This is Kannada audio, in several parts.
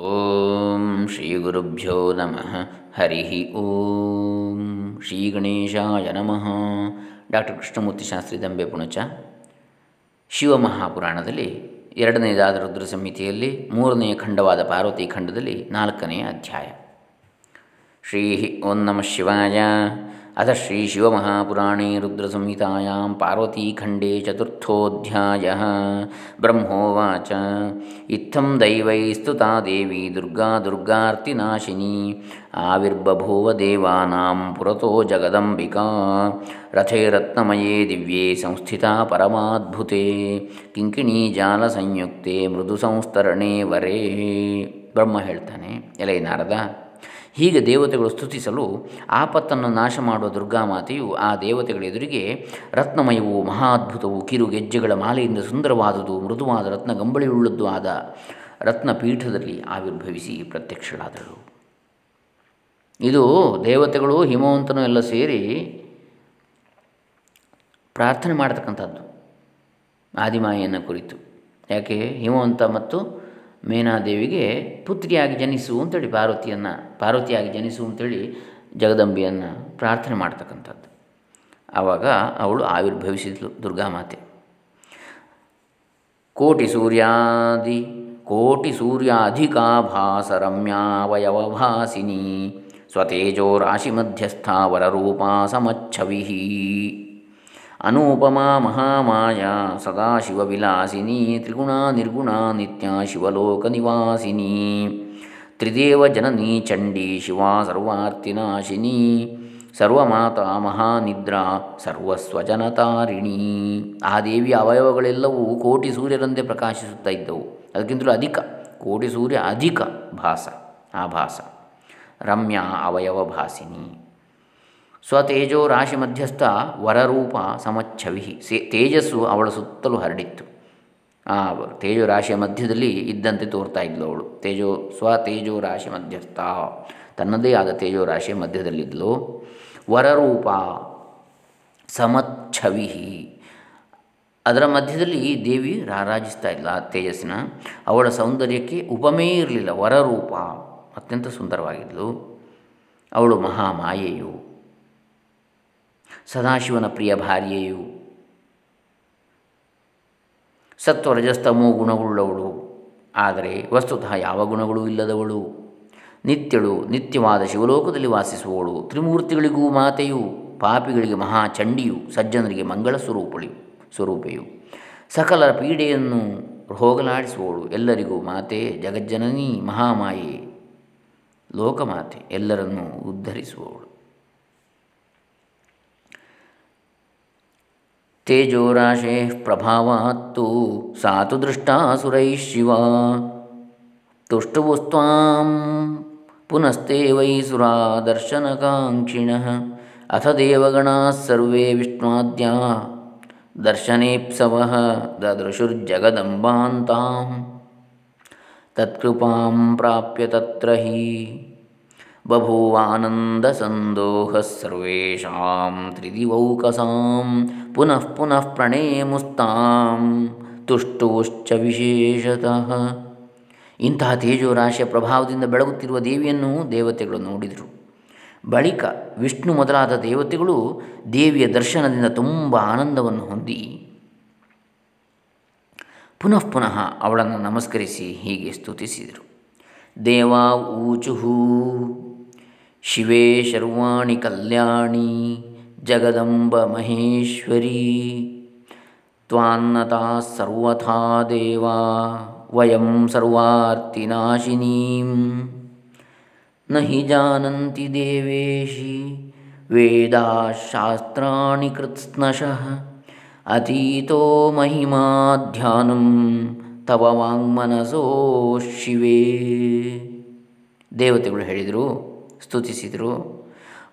ಓಂ ಶ್ರೀ ಗುರುಭ್ಯೋ ನಮಃ. ಹರಿ ಓಂ ಶ್ರೀ ಗಣೇಶಾಯ ನಮಃ. ಡಾಕ್ಟರ್ ಕೃಷ್ಣಮೂರ್ತಿ ಶಾಸ್ತ್ರಿ ದಂಬೆ ಪುಣಚ. ಶಿವಮಹಾಪುರಾಣದಲ್ಲಿ ಎರಡನೆಯದಾದ ರುದ್ರ ಸಂಹಿತೆಯಲ್ಲಿ ಮೂರನೆಯ ಖಂಡವಾದ ಪಾರ್ವತಿ ಖಂಡದಲ್ಲಿ ನಾಲ್ಕನೆಯ ಅಧ್ಯಾಯ. ಶ್ರೀ ಓಂ ನಮಃ ಶಿವಾಯ. ಅಥ ಶ್ರೀ ಶಿವಮಹಾಪುರಾಣೇ ರುದ್ರಸಂಹಿತಾಯಾಂ ಪಾರ್ವತೀಖಂಡೇ ಚತುರ್ಥೋಧ್ಯಾಯ ಬ್ರಹ್ಮೋವಾಚ ಇತ್ತಂ ದೈವೈಸ್ತುತಾ ದೇವಿ ದುರ್ಗಾ ದುರ್ಗಾರ್ತಿನಾಶಿನಿ ಆವಿರ್ಬಭೂವ ದೇವಾನಾಂ ಪುರತೋ ಜಗದಂಬಿಕಾ ರಥೇ ರತ್ನಮಯೇ ದಿವ್ಯೇ ಸಂಸ್ಥಿತಾ ಪರಮಾದ್ಭುತೆ ಕಿಂಕಿಣೀ ಜಾಲ ಸಂಯುಕ್ತೆ ಮೃದು ಸಂಸ್ತರಣೆ ವರೇ ಬ್ರಹ್ಮ ಹೇಳ್ತಾನೆ, ಎಲೈ ನಾರದ। ಹೀಗೆ ದೇವತೆಗಳು ಸ್ತುತಿಸಲು ಆಪತ್ತನ್ನು ನಾಶ ಮಾಡುವ ದುರ್ಗಾಮಾತೆಯು ಆ ದೇವತೆಗಳ ಎದುರಿಗೆ ರತ್ನಮಯವು, ಮಹಾದ್ಭುತವು ಕಿರು ಗೆಜ್ಜೆಗಳ ಮಾಲೆಯಿಂದ ಸುಂದರವಾದುದು, ಮೃದುವಾದ ರತ್ನ ಗಂಬಳಿಯುಳ್ಳದ್ದು ಆದ ರತ್ನಪೀಠದಲ್ಲಿ ಆವಿರ್ಭವಿಸಿ ಪ್ರತ್ಯಕ್ಷಳಾದಳು. ಇದು ದೇವತೆಗಳು, ಹಿಮವಂತನೂ ಎಲ್ಲ ಸೇರಿ ಪ್ರಾರ್ಥನೆ ಮಾಡತಕ್ಕಂಥದ್ದು, ಆದಿಮಾಯಿಯನ್ನು ಕುರಿತು. ಯಾಕೆ? ಹಿಮವಂತ ಮತ್ತು ಮೇನಾದೇವಿಗೆ ಪುತ್ರಿಯಾಗಿ ಜನಿಸು ಅಂತೇಳಿ ಪಾರ್ವತಿಯನ್ನು, ಪಾರ್ವತಿಯಾಗಿ ಜನಿಸು ಅಂತೇಳಿ ಜಗದಂಬೆಯನ್ನು ಪ್ರಾರ್ಥನೆ ಮಾಡ್ತಕ್ಕಂಥದ್ದು. ಆವಾಗ ಅವಳು ಆವಿರ್ಭವಿಸಿದ್ಲು ದುರ್ಗಾಮಾತೆ ಕೋಟಿ ಸೂರ್ಯಾದಿ, ಕೋಟಿ ಸೂರ್ಯಾಧಿಕಾಭಾಸ ರಮ್ಯಾವಯವಭಾಸಿನಿ ಸ್ವತೇಜೋ ರಾಶಿ ಮಧ್ಯಸ್ಥಾವರ ರೂಪಾ ಸಮಚ್ಛವಿ ಅನೂಪಮಾ ಮಹಾಮಾಯಾ ಸದಾಶಿವವಿಲಾಸಿನಿ, ತ್ರಿಗುಣ ನಿರ್ಗುಣ ನಿತ್ಯ ಶಿವಲೋಕ ನಿವಾಸಿನಿ ತ್ರಿದೇವ ಜನನಿ ಚಂಡಿ ಶಿವ ಸರ್ವಾರ್ತಿನಾಶಿನಿ ಸರ್ವಮಾತಾ ಮಹಾನಿದ್ರಾ ಸರ್ವಸ್ವಜನತಾರಿಣಿ. ಆ ದೇವಿಯ ಅವಯವಗಳೆಲ್ಲವೂ ಕೋಟಿ ಸೂರ್ಯರಂತೆ ಪ್ರಕಾಶಿಸುತ್ತಾ ಇದ್ದವು. ಅದಕ್ಕಿಂತಲೂ ಅಧಿಕ, ಕೋಟಿ ಸೂರ್ಯ ಅಧಿಕ ಭಾಸ, ಆ ಭಾಸ. ರಮ್ಯಾ ಅವಯವ ಭಾಸಿನಿ. ಸ್ವತೇಜೋ ರಾಶಿ ಮಧ್ಯಸ್ಥ ವರರೂಪ ಸಮಚ್ಛವಿ ಸೇ, ತೇಜಸ್ಸು ಅವಳ ಸುತ್ತಲೂ ಹರಡಿತ್ತು. ಆ, ತೇಜೋ ರಾಶಿಯ ಮಧ್ಯದಲ್ಲಿ ಇದ್ದಂತೆ ತೋರ್ತಾ ಇದ್ಲು ಅವಳು. ತೇಜೋ, ಸ್ವತೇಜೋ ರಾಶಿ ಮಧ್ಯಸ್ಥ. ತನ್ನದೇ ಆದ ತೇಜೋ ರಾಶಿಯ ಮಧ್ಯದಲ್ಲಿದ್ಲು. ವರರೂಪ ಸಮಚ್ಛವಿ ಅದರ ಮಧ್ಯದಲ್ಲಿ ದೇವಿ ರಾರಾಜಿಸ್ತಾ ಇಲ್ಲ ತೇಜಸ್ಸಿನ. ಅವಳ ಸೌಂದರ್ಯಕ್ಕೆ ಉಪಮೇ ಇರಲಿಲ್ಲ. ವರರೂಪ ಅತ್ಯಂತ ಸುಂದರವಾಗಿದ್ಲು. ಅವಳು ಮಹಾಮಾಯೆಯು. ಸದಾಶಿವನ ಪ್ರಿಯ ಭಾರ್ಯೆಯು. ಸತ್ವರಜಸ್ತಮೋ ಗುಣವುಳ್ಳವಳು. ಆದರೆ ವಸ್ತುತಃ ಯಾವ ಗುಣಗಳೂ ಇಲ್ಲದವಳು. ನಿತ್ಯಳು ನಿತ್ಯವಾದ ಶಿವಲೋಕದಲ್ಲಿ ವಾಸಿಸುವವಳು. ತ್ರಿಮೂರ್ತಿಗಳಿಗೂ ಮಾತೆಯು, ಪಾಪಿಗಳಿಗೆ ಮಹಾಚಂಡಿಯು ಸಜ್ಜನರಿಗೆ ಮಂಗಳ ಸ್ವರೂಪಳಿ, ಸ್ವರೂಪೆಯು. ಸಕಲರ ಪೀಡೆಯನ್ನು ಹೋಗಲಾಡಿಸುವವಳು. ಎಲ್ಲರಿಗೂ ಮಾತೆ, ಜಗಜ್ಜನನಿ, ಮಹಾಮಾಯೆ, ಲೋಕಮಾತೆ, ಎಲ್ಲರನ್ನೂ ಉದ್ಧರಿಸುವವಳು. ತೇಜೋರಾಶೇ ಪ್ರಭಾವಾತ್ತು ಸಾತು ದೃಷ್ಟಾಸುರೈ ಶಿವ ತುಷ್ಟುವುಸ್ತ್ವಾಂ ಪುನಸ್ತೆ ವೈ ಸುರಾ ದರ್ಶನಕಾಂಕ್ಷಿಣ ಅಥ ದೇವಗಣಾ ಸರ್ವೇ ವಿಷ್ಣುವಾದ್ಯ ದರ್ಶನೇಪ್ಸವ ದದೃಶುರ್ಜಗದಂಬಾಂತಾಂ ತತ್ಕೃಪಾಂ ಪ್ರಾಪ್ಯ ತತ್ರ ಹಿ ಬಭೂವಾನಂದಸಂದೋಹ ಸರ್ವೇಷಾಂ ತ್ರಿದಿವೌಕಸಾಂ ಪುನಃ ಪುನಃ ಪ್ರಣೇಮುಸ್ತಾಂ ತುಷ್ಟುಶ್ಚ ವಿಶೇಷತಃ ಇಂತಹ ತೇಜೋರಾಶಿಯ ಪ್ರಭಾವದಿಂದ ಬೆಳಗುತ್ತಿರುವ ದೇವಿಯನ್ನು ದೇವತೆಗಳು ನೋಡಿದರು. ಬಳಿಕ ವಿಷ್ಣು ಮೊದಲಾದ ದೇವತೆಗಳು ದೇವಿಯ ದರ್ಶನದಿಂದ ತುಂಬ ಆನಂದವನ್ನು ಹೊಂದಿ, ಪುನಃ ಪುನಃ ಅವಳನ್ನು ನಮಸ್ಕರಿಸಿ ಹೀಗೆ ಸ್ತುತಿಸಿದರು. ದೇವಾ ಊಚುಹು. ಶಿವೇ ಶರ್ವಾಣಿ ಕಲ್ಯಾಣಿ, ಜಗದಂಬ ಮಹೇಶ್ವರಿ. ತ್ವಾನ್ನತಾ ಸರ್ವಥಾ ದೇವಾ, ವಯಂ ಸರ್ವಾರ್ತಿನಾಶಿನೀಂ ನ ಹಿ ಜಾನಂತಿ ದೇವೇಶಿ ವೇದಾಶಾಸ್ತ್ರಾಣಿ ಕೃತ್ಸ್ನಶಃ, ಅತೀತೋ ಮಹಿಮಾ ಧ್ಯಾನಂ ತವ ವಾಂಗ್ಮನಸೋ ಶಿವೇ. ದೇವತೆಗಳು ಹೇಳಿದರು, ಸ್ತುತಿಸಿದರು,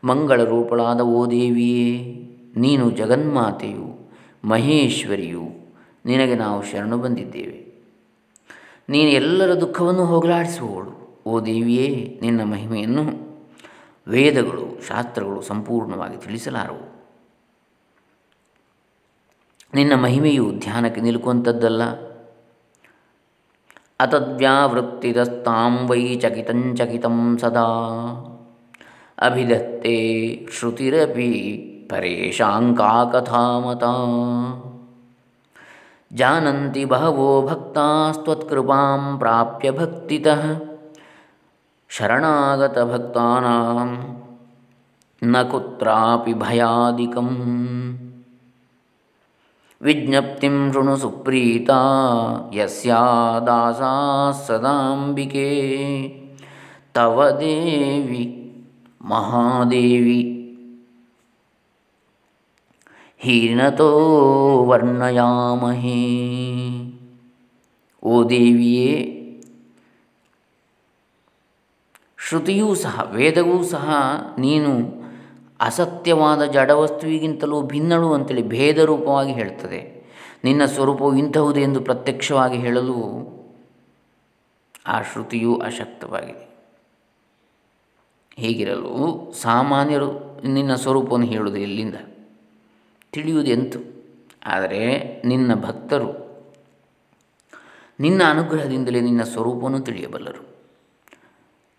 ಮಂಗಳ ರೂಪಳಾದ ಓ ದೇವಿಯೇ, ನೀನು ಜಗನ್ಮಾತೆಯು, ಮಹೇಶ್ವರಿಯು, ನಿನಗೆ ನಾವು ಶರಣು ಬಂದಿದ್ದೇವೆ. ನೀನು ಎಲ್ಲರ ದುಃಖವನ್ನು ಹೋಗಲಾಡಿಸುವವಳು. ಓ ದೇವಿಯೇ, ನಿನ್ನ ಮಹಿಮೆಯನ್ನು ವೇದಗಳು, ಶಾಸ್ತ್ರಗಳು ಸಂಪೂರ್ಣವಾಗಿ ತಿಳಿಸಲಾರವು. ನಿನ್ನ ಮಹಿಮೆಯು ಧ್ಯಾನಕ್ಕೆ ನಿಲುಕುವಂಥದ್ದಲ್ಲ. अतद्व्यावृत्तितस्तां वै चकितं चकितं सदा। अभिधत्ते श्रुतिरपि परेशाङ्का कथामता जानन्ति बहवो भक्तास्त्वत्कृपां प्राप्य भक्तितः शरणागतभक्तानां। न कुत्रापि भयादिकम्। ವಿಜ್ಞಪ್ತಿಂ ಶೃಣು ಸುಪ್ರೀತ ಯಸ್ಯಾ ಸದಾಂಬಿಕೆ ತವ ದೇವಿ ಮಹಾದೇವಿ ಹೀನತೋ ವರ್ಣಯಾಮಹೇ ಓ ದೇವಿಯೇ ಶ್ರುತಿಯೂ ಸಹ ವೇದವೂ ಸಹ ನೀನು ಅಸತ್ಯವಾದ ಜಡವಸ್ತುವಿಗಿಂತಲೂ ಭಿನ್ನಳು ಅಂತೇಳಿ ಭೇದ ರೂಪವಾಗಿ ಹೇಳ್ತದೆ. ನಿನ್ನ ಸ್ವರೂಪವು ಇಂತಹುದೇ ಎಂದು ಪ್ರತ್ಯಕ್ಷವಾಗಿ ಹೇಳಲು ಆ ಶ್ರುತಿಯು ಅಶಕ್ತವಾಗಿದೆ. ಹೀಗಿರಲು? ಸಾಮಾನ್ಯರು ನಿನ್ನ ಸ್ವರೂಪವನ್ನು ಹೇಳುವುದು ಎಲ್ಲಿಂದ? ತಿಳಿಯುವುದೆಂತು ಆದರೆ ನಿನ್ನ ಭಕ್ತರು ನಿನ್ನ ಅನುಗ್ರಹದಿಂದಲೇ ನಿನ್ನ ಸ್ವರೂಪವನ್ನು ತಿಳಿಯಬಲ್ಲರು.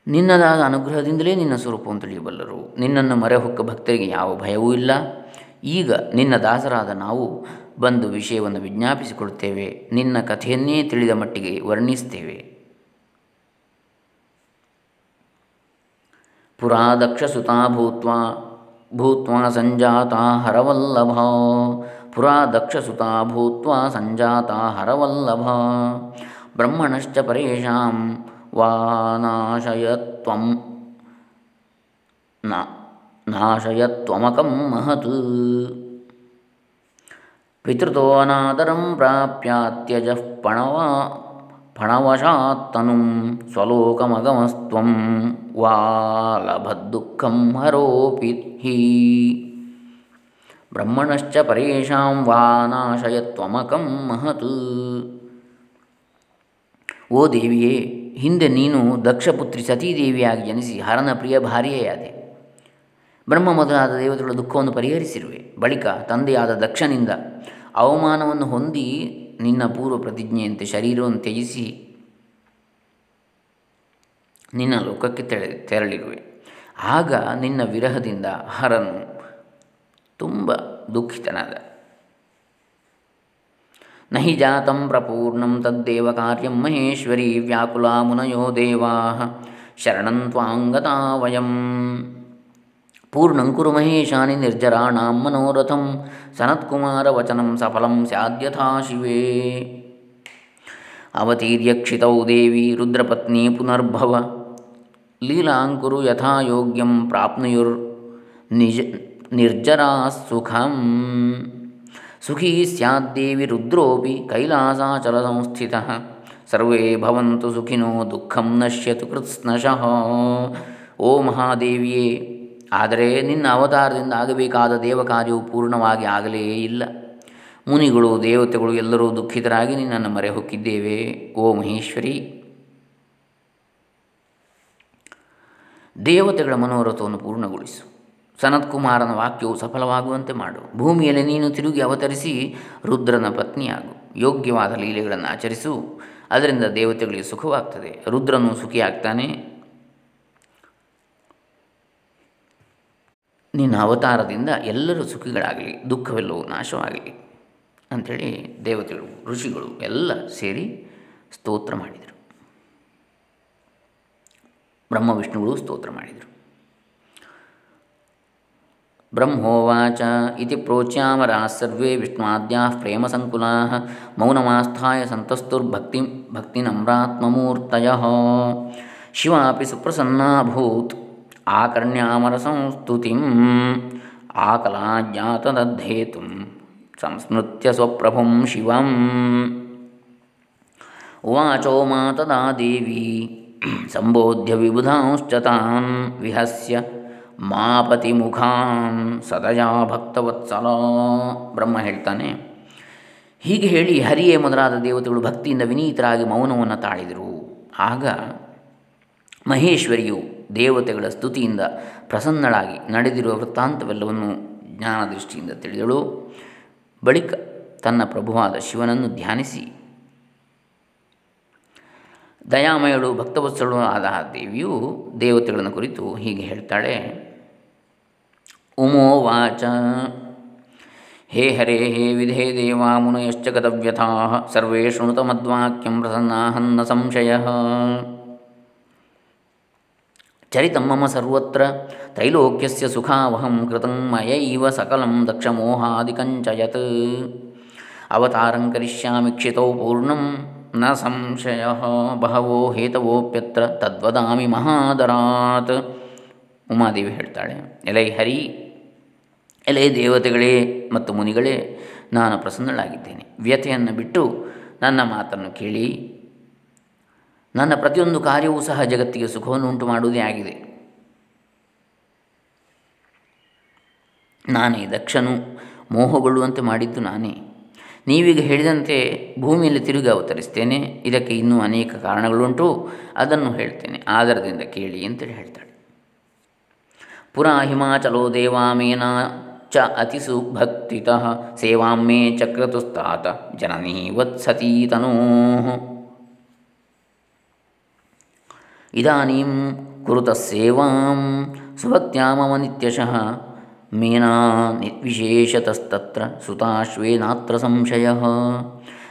ನಿನ್ನದಾದ ಅನುಗ್ರಹದಿಂದಲೇ ನಿನ್ನ ಸ್ವರೂಪವನ್ನು ತಿಳಿಯಬಲ್ಲರು. ನಿನ್ನನ್ನು ಹೊಕ್ಕ ಭಕ್ತರಿಗೆ ಯಾವ ಭಯವೂ ಇಲ್ಲ. ಈಗ ನಿನ್ನ ದಾಸರಾದ ನಾವು ಬಂದು ವಿಷಯವನ್ನು ವಿಜ್ಞಾಪಿಸಿಕೊಡುತ್ತೇವೆ ನಿನ್ನ ಕಥೆಯನ್ನೇ ತಿಳಿದ ಮಟ್ಟಿಗೆ ವರ್ಣಿಸ್ತೇವೆ. ಪುರಾ ದಕ್ಷಸುತಾ ಭೂತ್ವ ಭೂತ್ವ ಸಂಜಾತ ಹರವಲ್ಲಭ. ಪುರಾ ದಕ್ಷಸುತಾ ಭೂತ್ವ ಸಂಜಾತ ಹರವಲ್ಲಭ. ಬ್ರಹ್ಮಣಶ್ಚ ಪರೇಶಾಂ ವಾ ನ ನಾಶಯತ್ವಮಕಂ ಮಹತ್ ಪಿತೃತೋನಾದರಂ ಪ್ರಾಪ್ಯಾತ್ಯಜ ಪಣವ ಫಣವಶಾತ್ತನು ಸ್ವಲೋಕಮಗಮಸ್ತ್ವಂ ವಾ ಲಭದ್ದುಃಖಂ ಹರೋಪಿ ಹಿ ಬ್ರಹ್ಮಣಶ್ಚ ಪರೇಶಾಂ ವಾ ನಾಶಯತ್ವಮಕಂ ಮಹತ್ ಓ ದೇವಿಯೇ ಹಿಂದೆ ನೀನು ದಕ್ಷಪುತ್ರಿ ಸತೀದೇವಿಯಾಗಿ ಜನಿಸಿ ಹರನ ಪ್ರಿಯ ಭಾರ್ಯೆಯಾದೆ ಬ್ರಹ್ಮ ಮೊದಲಾದ ದೇವತೆಗಳ ದುಃಖವನ್ನು ಪರಿಹರಿಸಿರುವೆ. ಬಳಿಕ ತಂದೆಯಾದ ದಕ್ಷನಿಂದ ಅವಮಾನವನ್ನು ಹೊಂದಿ ನಿನ್ನ ಪೂರ್ವ ಪ್ರತಿಜ್ಞೆಯಂತೆ ಶರೀರವನ್ನು ತ್ಯಜಿಸಿ ನಿನ್ನ ಲೋಕಕ್ಕೆ ತೆರೆ, ತೆರಳಿರುವೆ. ಆಗ ನಿನ್ನ ವಿರಹದಿಂದ ಹರನು ತುಂಬ ದುಃಖಿತನಾದ. ನಹಿ ಜಾತಂ ಪ್ರಪೂರ್ಣಂ ತದ್ದೇವ ಕಾರ್ಯಂ ಮಹೇಶ್ವರಿ ವ್ಯಾಕುಲಾ ಮುನಯೋ ದೇವಾ ಶರಣಂ ತ್ವಾಂಗತಾ ವಯಂ ಪೂರ್ಣಂಕುರು ಮಹೇಶಾನಿ ನಿರ್ಜರಾಣಾಂ ಮನೋರಥಂ ಸನತ್ಕುಮಾರವಚನಂ ಸಫಲಂ ಸ್ಯಾದ್ಯಥಾ ಶಿವೇ ಅವತೀರ್ಯಕ್ಷಿತೌ ದೇವಿ ರುದ್ರಪತ್ನಿ ಪುನರ್ಭವ ಲೀಲಾಂಕುರು ಯಥಾ ಯೋಗ್ಯಂ ಪ್ರಾಪ್ನುಯುರ್ ನಿಜ ನಿರ್ಜರಾ ಸುಖಂ ಸುಖೀ ಸ್ಯಾದ್ದೇವಿ ರುದ್ರೋಪಿ ಕೈಲಾಸಾಚಲ ಸಂಸ್ಥಿತ ಸರ್ವೇ ಭವಂತು ಸುಖಿನೋ ದುಃಖಂ ನಶ್ಯತು ಕೃತ್ಸ್ನಶಃ ಓ ಮಹಾದೇವಿಯೇ ಆದರೆ ನಿನ್ನ ಅವತಾರದಿಂದ ಆಗಬೇಕಾದ ದೇವ ಕಾರ್ಯವು ಪೂರ್ಣವಾಗಿ ಆಗಲೇ ಇಲ್ಲ. ಮುನಿಗಳು, ದೇವತೆಗಳು ಎಲ್ಲರೂ ದುಃಖಿತರಾಗಿ ನಿನ್ನನ್ನು ಮರೆ ಹೊಕ್ಕಿದ್ದೇವೆ ಓ ಮಹೇಶ್ವರಿ. ದೇವತೆಗಳ ಮನೋರಥವನ್ನು ಪೂರ್ಣಗೊಳಿಸು. ಸನತ್ಕುಮಾರನ ವಾಕ್ಯವು ಸಫಲವಾಗುವಂತೆ ಮಾಡು. ಭೂಮಿಯಲ್ಲಿ ನೀನು ತಿರುಗಿ ಅವತರಿಸಿ ರುದ್ರನ ಪತ್ನಿಯಾಗು. ಯೋಗ್ಯವಾದ ಲೀಲೆಗಳನ್ನು ಆಚರಿಸು. ಅದರಿಂದ ದೇವತೆಗಳಿಗೆ ಸುಖವಾಗ್ತದೆ. ರುದ್ರನು ಸುಖಿಯಾಗ್ತಾನೆ. ನಿನ್ನ ಅವತಾರದಿಂದ ಎಲ್ಲರೂ ಸುಖಿಗಳಾಗಲಿ, ದುಃಖವೆಲ್ಲವೂ ನಾಶವಾಗಲಿ ಅಂಥೇಳಿ ದೇವತೆಗಳು, ಋಷಿಗಳು ಎಲ್ಲ ಸೇರಿ ಸ್ತೋತ್ರ ಮಾಡಿದರು. ಬ್ರಹ್ಮ, ವಿಷ್ಣುಗಳು ಸ್ತೋತ್ರ ಮಾಡಿದರು. ಪ್ರೋಚ್ಯಾಮರಾः ಸರ್ವೇ ವಿಷ್ಣುವಾದ್ಯಾः ಪ್ರೇಮಸಂಕುಲಾः ಮೌನಮಾಸ್ಥಾಯ ಸಂತಸ್ತುರ್ಭಕ್ತಿ ಭಕ್ತಿನಮ್ರಾತ್ಮಮೂರ್ತಯः ಶಿವಾಪಿ ಸುಪ್ರಸನ್ನಾಭೂತ್ ಆಕರ್ಣ್ಯಾಮರಸಂಸ್ತುತಿಂ ಆಕಲಾಜ್ಞಾತದद्धೇತುಂ ಸಂಸ್ಮೃತ್ಯ ಸ್ವಪ್ರಭುಂ ಶಿವಂ ಉವಾಚೋ ಮಾತದಾ ದೇವಿ ಸಂಬೋಧ್ಯ ವಿಬುಧಾಂಶ್ಚ ತಾನ್ ವಿಹಸ್ಯ ಮಾಪತಿ ಮುಖಾನ್ ಸದಯಾ ಭಕ್ತವತ್ಸಲ. ಬ್ರಹ್ಮ ಹೇಳ್ತಾನೆ, ಹೀಗೆ ಹೇಳಿ ಹರಿಯೇ ಮೊದಲಾದ ದೇವತೆಗಳು ಭಕ್ತಿಯಿಂದ ವಿನೀತರಾಗಿ ಮೌನವನ್ನು ತಾಳಿದರು. ಆಗ ಮಹೇಶ್ವರಿಯು ದೇವತೆಗಳ ಸ್ತುತಿಯಿಂದ ಪ್ರಸನ್ನಳಾಗಿ ನಡೆದಿರುವ ವೃತ್ತಾಂತವೆಲ್ಲವನ್ನು ಜ್ಞಾನದೃಷ್ಟಿಯಿಂದ ತಿಳಿದಳು. ಬಳಿಕ ತನ್ನ ಪ್ರಭುವಾದ ಶಿವನನ್ನು ಧ್ಯಾನಿಸಿ, ದಯಾಮಯಳು ಭಕ್ತವತ್ಸಳು ಆದ ದೇವಿಯು ದೇವತೆಗಳನ್ನು ಕುರಿತು ಹೀಗೆ ಹೇಳ್ತಾಳೆ ಉಮೋವಾಚ ಹೇ ಹರೇ ಹೇ ವಿಧೇ ದೇವಾ ಮುನಯಶ್ಚ ಗತವ್ಯಥಾ ಸರ್ವೇ ಶೃಣುತ ಮದ್ವಾಕ್ಯಂ ಪ್ರಸನ್ನಾಹನ್ನ ಸಂಶಯ ಚರಿತಂ ಮಮ ಸರ್ವತ್ರ ತ್ರೈಲೋಕ್ಯಸ್ಯ ಸುಖಾವಹಂ ಕೃತಂ ಮಯೈವ ಸಕಲಂ ದಕ್ಷಮೋಹಾದಿಕಂಚ ಯತ್ ಅವತಾರಂ ಕರಿಷ್ಯಾಮಿ ಕ್ಷಿತೌ ಪೂರ್ಣಂ ನ ಸಂಶಯ ಬಹವೋ ಹೇತವೋಪ್ಯತ್ರ ತದ್ವದಾಮಿ ಮಹಾದರಾತ್ ಉಮಾದೇವಿ ಹೇಳ್ತಾಳೆ ಎಲೈ ಹರಿ ಎಲೆ ದೇವತೆಗಳೇ ಮತ್ತು ಮುನಿಗಳೇ, ನಾನು ಪ್ರಸನ್ನಳಾಗಿದ್ದೇನೆ. ವ್ಯಥೆಯನ್ನು ಬಿಟ್ಟು ನನ್ನ ಮಾತನ್ನು ಕೇಳಿ. ನನ್ನ ಪ್ರತಿಯೊಂದು ಕಾರ್ಯವೂ ಸಹ ಜಗತ್ತಿಗೆ ಸುಖವನ್ನು ಉಂಟು ಮಾಡುವುದೇ ಆಗಿದೆ. ನಾನೇ ದಕ್ಷನು, ಮೋಹಗೊಳ್ಳುವಂತೆ ಮಾಡಿದ್ದು ನಾನೇ. ನೀವೀಗ ಹೇಳಿದಂತೆ ಭೂಮಿಯಲ್ಲಿ ತಿರುಗಿ ಅವತರಿಸ್ತೇನೆ. ಇದಕ್ಕೆ ಇನ್ನೂ ಅನೇಕ ಕಾರಣಗಳುಂಟು. ಅದನ್ನು ಹೇಳ್ತೇನೆ. ಆಧಾರದಿಂದ ಕೇಳಿ ಅಂತೇಳಿ ಹೇಳ್ತಾಳೆ. ಪುರಾ ಹಿಮಾಚಲೋ ದೇವಾಮೇನ ಚ ಅತಿಸುಭಕ್ತಿತ ಸೇವಾಂ ಮೇ ಚಕ್ರತುಸ್ತಾತ ಜನನೀ ವತ್ಸತೀ ತನೂ ಇದಾನೀಂ ಕುರುತ ಸೇವಾಂ ಸುಭಕ್ತ್ಯಾ ಮಮ ನಿತ್ಯಶಃ ಮೇನಾ ವಿಶೇಷತಸ್ತತ್ರ ಸುತಾಶ್ವೇನಾತ್ರ ಸಂಶಯ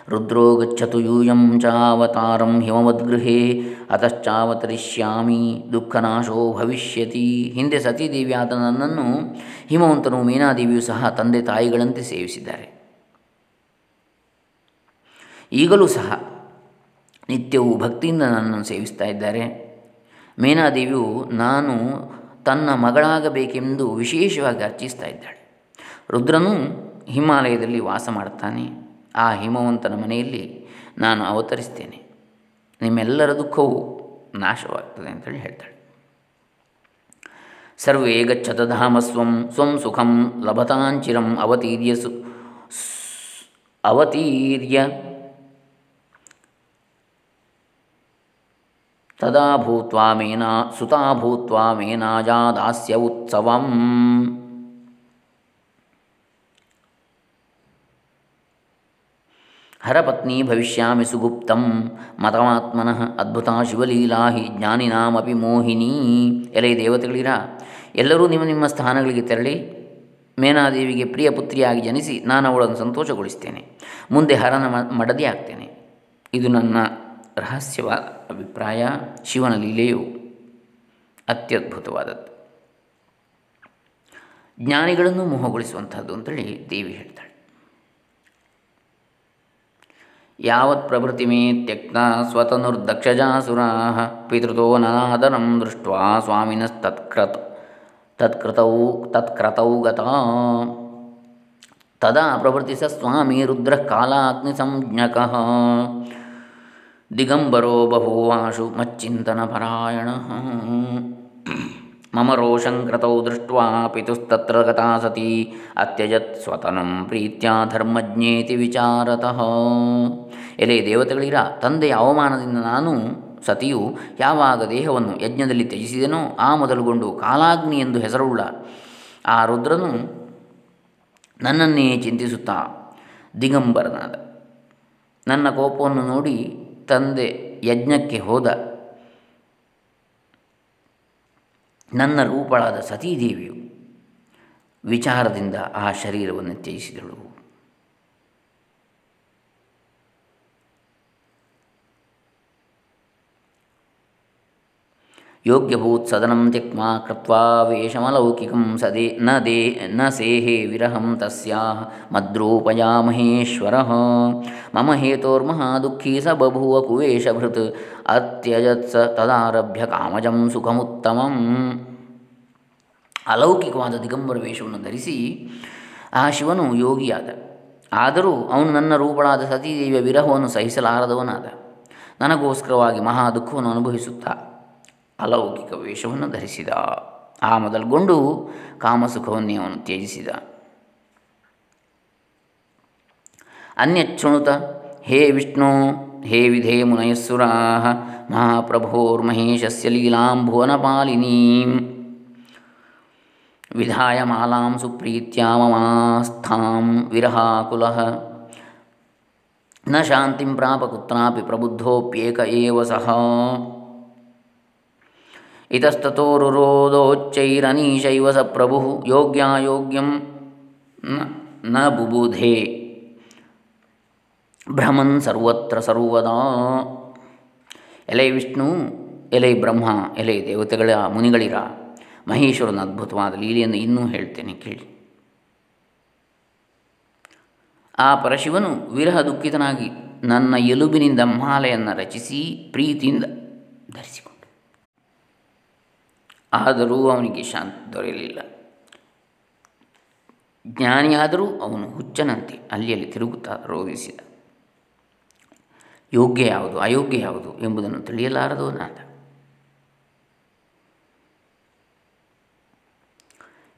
ರುದ್ರೋ ಗಚ್ಚತು ಯೂಯಂ ಚಾವತಾರಂ ಹಿಮವದ್ಗೃಹೇ ಅತಶ್ಚಾವತರಿಷ್ಯಾಮಿ ದುಃಖನಾಶೋ ಭವಿಷ್ಯತಿ ಹಿಂದೆ ಸತೀದೇವಿಯಾದ ನನ್ನನ್ನು ಹಿಮವಂತನು ಮೀನಾದೇವಿಯು ಸಹ ತಂದೆ ತಾಯಿಗಳಂತೆ ಸೇವಿಸಿದ್ದಾರೆ. ಈಗಲೂ ಸಹ ನಿತ್ಯವೂ ಭಕ್ತಿಯಿಂದ ನನ್ನನ್ನು ಸೇವಿಸ್ತಾ ಇದ್ದಾರೆ. ಮೇನಾದೇವಿಯು ನಾನು ತನ್ನ ಮಗಳಾಗಬೇಕೆಂದು ವಿಶೇಷವಾಗಿ ಅರ್ಚಿಸ್ತಾ ಇದ್ದಾಳೆ. ರುದ್ರನು ಹಿಮಾಲಯದಲ್ಲಿ ವಾಸ ಮಾಡುತ್ತಾನೆ ಆ ಹಿಮವಂತನ ಮನೆಯಲ್ಲಿ ನಾನು ಅವತರಿಸ್ತೇನೆ. ನಿಮ್ಮೆಲ್ಲರ ದುಃಖವು ನಾಶವಾಗ್ತದೆ ಅಂತೇಳಿ ಹೇಳ್ತಾಳೆ. ಸರ್ವೇ ಗಚ್ಚತಧಾಮ ಸ್ವಂ ಸ್ವಂ ಸುಖಂ ಲಭತಾಂಚಿರಂ ಅವತೀರ್ಯ ಸು ಅವತೀರ್ಯ ತದಾ ಭೂತ್ವಾ ಮೇನಾ ಸುತಾ ಭೂತ್ವಾ ಮೇನಾಜಾದಾಸ್ಯ ಉತ್ಸವಂ. ಹರಪತ್ನಿ ಭವಿಷ್ಯಾಮಿ ಸುಗುಪ್ತಂ ಮತಮಾತ್ಮನಃ ಅದ್ಭುತ ಶಿವಲೀಲಾ ಹಿ ಜ್ಞಾನಿನಾಮಪಿ ಮೋಹಿನಿ. ಎಲೆ ದೇವತೆಗಳಿರ, ಎಲ್ಲರೂ ನಿಮ್ಮ ನಿಮ್ಮ ಸ್ಥಾನಗಳಿಗೆ ತೆರಳಿ ಮೇನಾದೇವಿಗೆ ಪ್ರಿಯ ಪುತ್ರಿಯಾಗಿ ಜನಿಸಿ ನಾನು ಅವಳನ್ನು ಸಂತೋಷಗೊಳಿಸ್ತೇನೆ. ಮುಂದೆ ಹರನ ಮಡದಿ ಆಗ್ತೇನೆ ಇದು ನನ್ನ ರಹಸ್ಯವಾದ ಅಭಿಪ್ರಾಯ, ಶಿವನ ಲೀಲೆಯು ಅತ್ಯದ್ಭುತವಾದದ್ದು. ಜ್ಞಾನಿಗಳನ್ನು ಮೋಹಗೊಳಿಸುವಂಥದ್ದು ಅಂತೇಳಿ ದೇವಿ ಹೇಳ್ತಾಳೆ. यावत् प्रभृतिमे त्यक्ता स्वतनुर्दक्षजासुराः पितृतो ननादनं दृष्ट्वा स्वामिनस्तत्कृत्, तत्कृतौ, तत्क्रतौ गता। तदा प्रभृति स स्वामी रुद्रः कालाग्निसंज्ञकः दिगम्बरो बभूवाशु मच्चिन्तनपरायणः। मम रोषङ्कृतौ दृष्ट्वा पितुस्तत्र गता सती, अत्यजत् स्वतनं प्रीत्या धर्मज्ञेति विचारतः। ಎಲೆ ದೇವತೆಗಳಿರ? ತಂದೆಯ ಅವಮಾನದಿಂದ ನಾನು ಸತಿಯು ಯಾವಾಗ ದೇಹವನ್ನು ಯಜ್ಞದಲ್ಲಿ ತ್ಯಜಿಸಿದನೋ ಆ ಮೊದಲುಗೊಂಡು ಕಾಲಾಗ್ನಿ ಎಂದು ಹೆಸರುಳ್ಳ ಆ ರುದ್ರನು ನನ್ನನ್ನೇ ಚಿಂತಿಸುತ್ತಾ ದಿಗಂಬರನಾದ. ನನ್ನ ಕೋಪವನ್ನು ನೋಡಿ ತಂದೆ ಯಜ್ಞಕ್ಕೆ ಹೋದ. ನನ್ನ ರೂಪಳಾದ ಸತೀದೇವಿಯು ವಿಚಾರದಿಂದ ಆ ಶರೀರವನ್ನು ತ್ಯಜಿಸಿದಳು. ಯೋಗ್ಯಭೂತ್ ಸದನಂ ತ್ಯಕ್ವಾ ಕೃತ್ವಾ ವೇಷಮಲೌಕಿಕಂ ಸದೇ ನ ದೇ ನ ಸೇಹೆ ವಿರಹಂ ತಸ್ಯಾ ಮದ್ರೂಪಯಾಮಹೇಶ್ವರ. ಮಮ ಹೇತೋರ್ಮಹಾದುಃಖೀ ಸ ಬಭೂವ ಕುವೇಶಭೃತ್ ಅತ್ಯಜತ್ ಸ ತದಾರಭ್ಯ ಕಾಮಜಂ ಸುಖಮುತ್ತಮಂ. ಅಲೌಕಿಕವಾದ ದಿಗಂಬರ ವೇಷವನ್ನು ಧರಿಸಿ ಆ ಶಿವನು ಯೋಗಿಯಾದ. ಆದರೂ ಅವನು ನನ್ನ ರೂಪಳಾದ ಸತೀದೇವಿಯ ವಿರಹವನ್ನು ಸಹಿಸಲಾರದವನಾದ. ನನಗೋಸ್ಕರವಾಗಿ ಮಹಾ ದುಃಖವನ್ನು ಅನುಭವಿಸುತ್ತಾ ಅಲೌಕಿಕ ವೇಷವನ್ನು ಧರಿಸಿದ. ಆ ಮೊದಲುಗೊಂಡು ಕಾಮಸುಖವನ್ನೇ ಅವನು ತ್ಯಜಿಸಿದ. ಅನ್ಯಚ್ಛೃಣುತ ಹೇ ವಿಷ್ಣು, ಹೇ ವಿಧೇ ಮುನಯಸ್ಸುರಾ ಮಹಾಪ್ರಭೋರ್ಮಹೇಶಸ್ಯ ಲೀಲಾಂ ಭುವನಪಾಲಿನೀಂ ವಿಧಾಯ ಮಾಲಾಂ ಸುಪ್ರೀತ್ಯಾ ಮಮಾಸ್ಥಾಂ ವಿರಹಾಕುಲ. ನ ಶಾಂತಿಂ ಪ್ರಾಪ ಕುತ್ರಾಪಿ ಪ್ರಬುದ್ಧೋಪ್ಯೇಕ ಏವ ಸಹ. ಇತಸ್ತತೋರುರೋಧೋಚ್ಚೈರನೀಶೈವ ಸ ಪ್ರಭು ಯೋಗ್ಯಾಯೋಗ್ಯಂ ನ ಬುಬುಧೆ. ಭ್ರಮನ್ ಸರ್ವತ್ರ ಸರ್ವದಾ. ಎಲೆ ವಿಷ್ಣು, ಎಲೆ ಬ್ರಹ್ಮ, ಎಲೆ ದೇವತೆಗಳ ಮುನಿಗಳಿರ. ಮಹೇಶ್ವರನ ಅದ್ಭುತವಾದ ಲೀಲೆಯನ್ನು ಇನ್ನೂ ಹೇಳ್ತೇನೆ ಕೇಳಿ. ಆ ಪರಶಿವನು ವಿರಹ ದುಃಖಿತನಾಗಿ ನನ್ನ ಎಲುಬಿನಿಂದ ಮಾಲೆಯನ್ನು ರಚಿಸಿ ಪ್ರೀತಿಯಿಂದ ಧರಿಸಿಕೊಂಡ ಆದರೂ ಅವನಿಗೆ ಶಾಂತಿ ದೊರೆಯಲಿಲ್ಲ. ಜ್ಞಾನಿಯಾದರೂ ಅವನು ಹುಚ್ಚನಂತೆ ಅಲ್ಲಿ ಅಲ್ಲಿ ತಿರುಗುತ್ತಾ ರೋಧಿಸಿದ. ಯೋಗ್ಯ ಯಾವುದು, ಅಯೋಗ್ಯ ಯಾವುದು ಎಂಬುದನ್ನು ತಿಳಿಯಲಾರದವನಾದ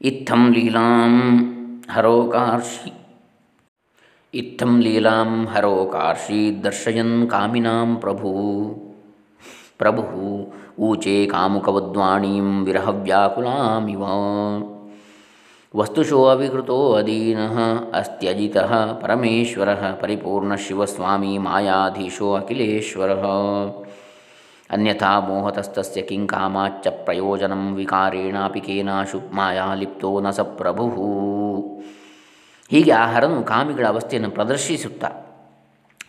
ಇತ್ತಂ ಲೀಲಾಂ ಹರೋಕಾರ್ಷಿ. ಇತ್ತಂ ಲೀಲಾಂ ಹರೋಕಾರ್ಷಿ ದರ್ಶಯನ್ ಕಾಮಿನಾಂ ಪ್ರಭು. ಪ್ರಭು, ಊಚೆ ಕಾಮುಕವದ್ವಾಣೀಂ ವಿರಹವ್ಯಾಕುಲಾಮಿವ. ವಸ್ತುಶೋ ಅವಿಕೃತೋ ಅಧೀನಃ ಪರಮೇಶ್ವರ, ಪರಿಪೂರ್ಣ ಶಿವಸ್ವಾಮಿ ಮಾಯಾಧೀಶೋ ಅಖಿಲೇಶ್ವರ. ಅನ್ಯಥಾ ಮೋಹತಸ್ತಸ್ಯ ಕಿಂ ಕಾಮಾಚ ಪ್ರಯೋಜನಂ ವಿಕಾರೇಣಾಪಿ ಕೇನಾಶು ಮಾಯಾಲಿಪ್ತೋ ನ ಸ ಪ್ರಭು. ಹೀಗೆ ಆ ಹರನು ಕಾಮಿಗಳ ಅವಸ್ಥೆಯನ್ನು ಪ್ರದರ್ಶಿಸುತ್ತಾ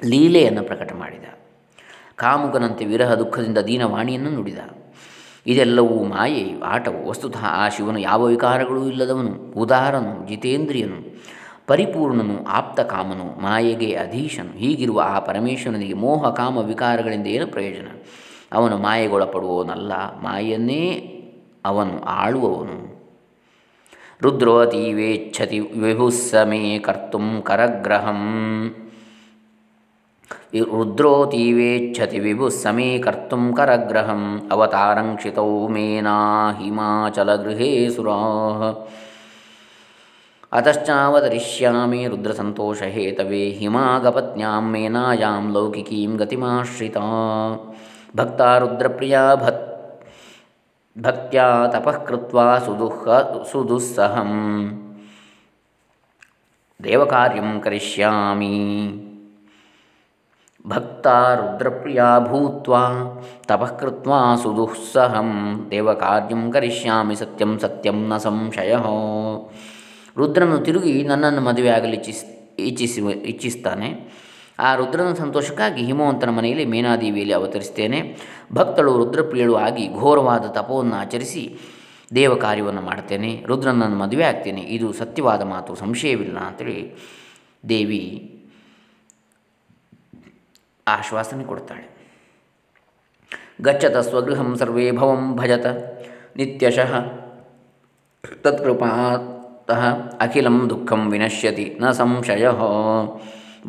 ಲೀಲೆಯನ್ನು ಪ್ರಕಟ ಮಾಡಿದ. ಕಾಮುಕನಂತೆ ವಿರಹ ದುಃಖದಿಂದ ದೀನವಾಣಿಯನ್ನು ನುಡಿದ. ಇದೆಲ್ಲವೂ ಮಾಯೆ, ಆಟವು. ವಸ್ತುತಃ ಆ ಶಿವನು ಯಾವ ವಿಕಾರಗಳೂ ಇಲ್ಲದವನು. ಉದಾರನು, ಜಿತೇಂದ್ರಿಯನು, ಪರಿಪೂರ್ಣನು ಆಪ್ತ ಕಾಮನು ಮಾಯೆಗೆ ಅಧೀಶನು. ಹೀಗಿರುವ ಆ ಪರಮೇಶ್ವರನಿಗೆ ಮೋಹ, ಕಾಮ, ವಿಕಾರಗಳಿಂದ ಏನು ಪ್ರಯೋಜನ? ಅವನು ಮಾಯೆಗೊಳಪಡುವವನಲ್ಲ. ಮಾಯನ್ನೇ ಅವನು ಆಳುವವನು. ರುದ್ರೋತೀವೇಚ್ಛತಿ ವಿಭುಸ್ಸಮೇ ಕರ್ತು ಕರಗ್ರಹಂ. ರುದ್ರೋತೀವೇಚ್ಛತಿ ವಿಭುಃ ಸಮೇ ಕರ್ತು ಕರಗ್ರಹಂ ಅವತಾರಂಕ್ಷಿತೌ ಮೇನಾ ಹಿಮಾಚಲಗೃಹೇ ಸುರಾ ಅತಶ್ಚಾವತರಿಷ್ಯಾಮಿ ರುದ್ರಸಂತೋಷಹೇತವೇ ಹಿಮಾಗಪತ್ನ್ಯಾಂ ಮೇನಾಯಾಂ ಲೌಕಿಕೀಂ ಗತಿಮಾಶ್ರಿತಾ ಭಕ್ತ ರುದ್ರಪ್ರಿಯಾ ಭತ್ ಭಕ್ತ್ಯಾ ತಪಃ ಕೃತ್ವಾ ಸುದುಃಖ ಸುದುಸ್ಸಹಂ ದೇವಕಾರ್ಯಂ ಕರಿಷ್ಯಾಮಿ ಭಕ್ತ ರುದ್ರಪ್ರಿಯಾ ಭೂತ್ವಾ, ತಪಃ ಕೃತ್ವಾ ದೇವ ಕಾರ್ಯಂ ಕರಿಷ್ಯಾಮಿ ಸತ್ಯಂ ಸತ್ಯಂ ನ ಸಂಶಯ. ರುದ್ರನು ತಿರುಗಿ ನನ್ನನ್ನು ಮದುವೆಯಾಗಲು ಇಚ್ಛಿಸ್ ಇಚ್ಛಿಸಿ ಇಚ್ಛಿಸ್ತಾನೆ. ಆ ರುದ್ರನ ಸಂತೋಷಕ್ಕಾಗಿ ಹಿಮವಂತನ ಮನೆಯಲ್ಲಿ ಮೇನಾದೇವಿಯಲ್ಲಿ ಅವತರಿಸ್ತೇನೆ. ಭಕ್ತಳು ರುದ್ರಪ್ರಿಯಳು ಆಗಿ ಘೋರವಾದ ತಪವನ್ನು ಆಚರಿಸಿ ದೇವ ಕಾರ್ಯವನ್ನು ಮಾಡ್ತೇನೆ. ರುದ್ರನನ್ನು ಮದುವೆ ಆಗ್ತೇನೆ. ಇದು ಸತ್ಯವಾದ ಮಾತು, ಸಂಶಯವಿಲ್ಲ ಅಂತೇಳಿ ದೇವಿ ಆಶ್ವಾಸನೆ ಕೊಡ್ತಾಳೆ. ಗಚ್ಚತ ಸ್ವಗೃಹಂ ಸರ್ವೇ ಭವಂ ಭಜತ ನಿತ್ಯಶಃ. ತತ್ಕೃಪಾತಃ ಅಖಿಲಂ ದುಃಖಂ ವಿನಶ್ಯತಿ, ನ ಸಂಶಯ.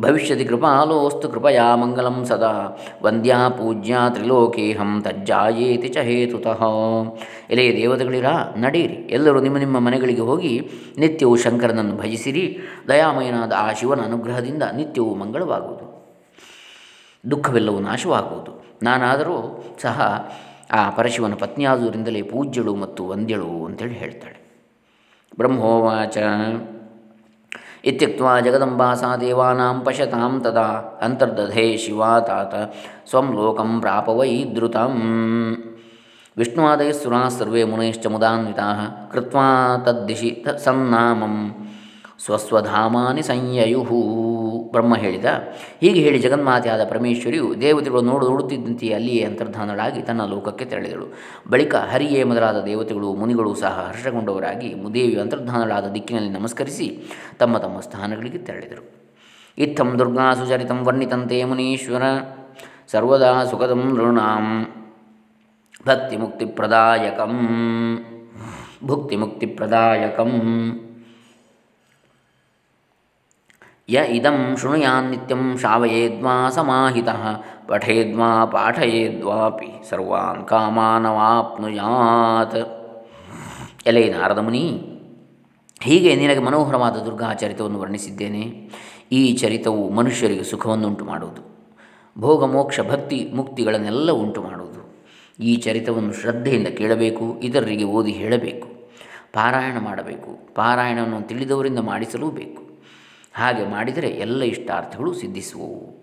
ಭವಿಷ್ಯತಿ ಕೃಪಾಲೋಸ್ತು ಕೃಪಯಾ ಮಂಗಲಂ ಸದಾ. ವಂದ್ಯಾ ಪೂಜ್ಯಾ ತ್ರಿಲೋಕೇಹಂ ತಜ್ಜಾಯೇತಿ ಚ ಹೇತುತಃ. ಎಲೆಯ ದೇವತೆಗಳಿರ, ನಡೆಯಿರಿ. ಎಲ್ಲರೂ ನಿಮ್ಮ ನಿಮ್ಮ ಮನೆಗಳಿಗೆ ಹೋಗಿ ನಿತ್ಯವೂ ಶಂಕರನನ್ನು ಭಜಿಸಿರಿ. ದಯಾಮಯನಾದ ಆ ಶಿವನ ಅನುಗ್ರಹದಿಂದ ನಿತ್ಯವೂ ಮಂಗಳವಾಗುವುದು. ದುಃಖವೆಲ್ಲವೂ ನಾಶವಾಗುವುದು. ನಾನಾದರೂ ಸಹ ಆ ಪರಶಿವನ ಪತ್ನಿಯಾದುದರಿಂದಲೇ ಪೂಜ್ಯಳು ಮತ್ತು ವಂದ್ಯಳು ಅಂತೇಳಿ ಹೇಳ್ತಾಳೆ. ಬ್ರಹ್ಮೋವಾಚ. ಇತ್ಯುಕ್ತ ಜಗದಂಬಾಸಾ ದೇವಾನಾಂ ಪಶತಾಂ ತದಾ ಅಂತರ್ದಧೆ ಶಿವ ತಾತ ಸ್ವಂ ಲೋಕಂ ಪ್ರಾಪವೈ ವಿಷ್ಣುವಾದಯ ಸುರಾ ಸರ್ವೇ ಮುನೈಶ್ಚ ಮುದಾನ್ವಿತಾ ಕೃತ್ವಾ ತದ್ದಿಶಿ ಸನ್ನಾಮಂ ಸ್ವಸ್ವಧಾಮಾನಿ ಸಂಯಯು ಬ್ರಹ್ಮ ಹೇಳಿದ. ಹೀಗೆ ಹೇಳಿ ಜಗನ್ಮಾತೆಯಾದ ಪರಮೇಶ್ವರಿಯು ದೇವತೆಗಳು ನೋಡು ನೋಡುತ್ತಿದ್ದಂತೆಯೇ ಅಲ್ಲಿಯೇ ಅಂತರ್ಧಾನಳಾಗಿ ತನ್ನ ಲೋಕಕ್ಕೆ ತೆರಳಿದಳು. ಬಳಿಕ ಹರಿಯೇ ಮೊದಲಾದ ದೇವತೆಗಳು ಮುನಿಗಳು ಸಹ ಹರ್ಷಗೊಂಡವರಾಗಿ ಮುದೇವಿ ಅಂತರ್ಧಾನಳಾದ ದಿಕ್ಕಿನಲ್ಲಿ ನಮಸ್ಕರಿಸಿ ತಮ್ಮ ತಮ್ಮ ಸ್ಥಾನಗಳಿಗೆ ತೆರಳಿದರು. ಇತ್ತಂ ದುರ್ಗಾ ಸುಚರಿತಂ ವರ್ಣಿತಂತೆ ಮುನೀಶ್ವರ ಸರ್ವದಾ ಸುಖದಂ ನೃಣಾಂ ಭಕ್ತಿ ಮುಕ್ತಿ ಪ್ರದಾಯಕಂ ಭುಕ್ತಿ ಮುಕ್ತಿಪ್ರದಾಯಕಂ ಯ ಇದಂ ಶೃಣುಯಾನ್ನಿತ್ಯಂ ಶಾವಯೇದ್ವಾ ಸಮಾಹಿತಃ ಪಠೇದ್ವಾ ಪಾಠಯೇದ್ವಾಪಿ ಸರ್ವಾನ್ ಕಾಮಾನವಾಪ್ನುಯಾತ್ ನಾರದ ಮುನಿ ಹೀಗೆ ನಿನಗೆ ಮನೋಹರವಾದ ದುರ್ಗಾ ಚರಿತವನ್ನು ವರ್ಣಿಸಿದ್ದೇನೆ. ಈ ಚರಿತವು ಮನುಷ್ಯರಿಗೆ ಸುಖವನ್ನುಂಟು ಮಾಡುವುದು. ಭೋಗ, ಮೋಕ್ಷ, ಭಕ್ತಿ, ಮುಕ್ತಿಗಳನ್ನೆಲ್ಲ ಉಂಟು ಮಾಡುವುದು. ಈ ಚರಿತವನ್ನು ಶ್ರದ್ಧೆಯಿಂದ ಕೇಳಬೇಕು, ಇತರರಿಗೆ ಓದಿ ಹೇಳಬೇಕು, ಪಾರಾಯಣ ಮಾಡಬೇಕು, ಪಾರಾಯಣವನ್ನು ತಿಳಿದವರಿಂದ ಮಾಡಿಸಲೂ ಬೇಕು. ಹಾಗೆ ಮಾಡಿದರೆ ಎಲ್ಲ ಇಷ್ಟಾರ್ಥಗಳು ಸಿದ್ಧಿಸುವವು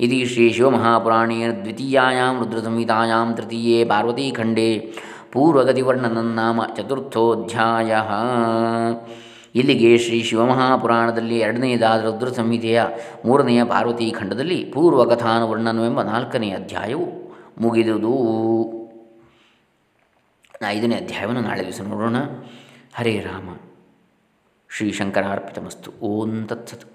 ಇದು ಶ್ರೀ ಶಿವಮಹಾಪುರಾಣೇ ದ್ವಿತೀಯಾಂ ರುದ್ರಸಂಹಿತಾಂ ತೃತೀಯೇ ಪಾರ್ವತೀಖಂಡೇ ಪೂರ್ವಗತಿವರ್ಣನನ್ ನಾಮ ಚತುರ್ಥೋಧ್ಯಾಯ. ಇಲ್ಲಿಗೆ ಶ್ರೀ ಶಿವಮಹಾಪುರಾಣದಲ್ಲಿ ಎರಡನೆಯದಾದ ರುದ್ರ ಸಂಹಿತೆಯ ಮೂರನೆಯ ಪಾರ್ವತೀಖಂಡದಲ್ಲಿ ಪೂರ್ವಕಥಾನುವರ್ಣನವೆಂಬ ನಾಲ್ಕನೆಯ ಅಧ್ಯಾಯವು ಮುಗಿದುದು. ಐದನೇ ಅಧ್ಯಾಯವನ್ನು ನಾಳೆ ದಿವಸ ನೋಡೋಣ. ಹರೇ ರಾಮ. ಶ್ರೀ ಶಂಕರಾರ್ಪಿತಮಸ್ತು ಓಂ ತತ್ಸತ್.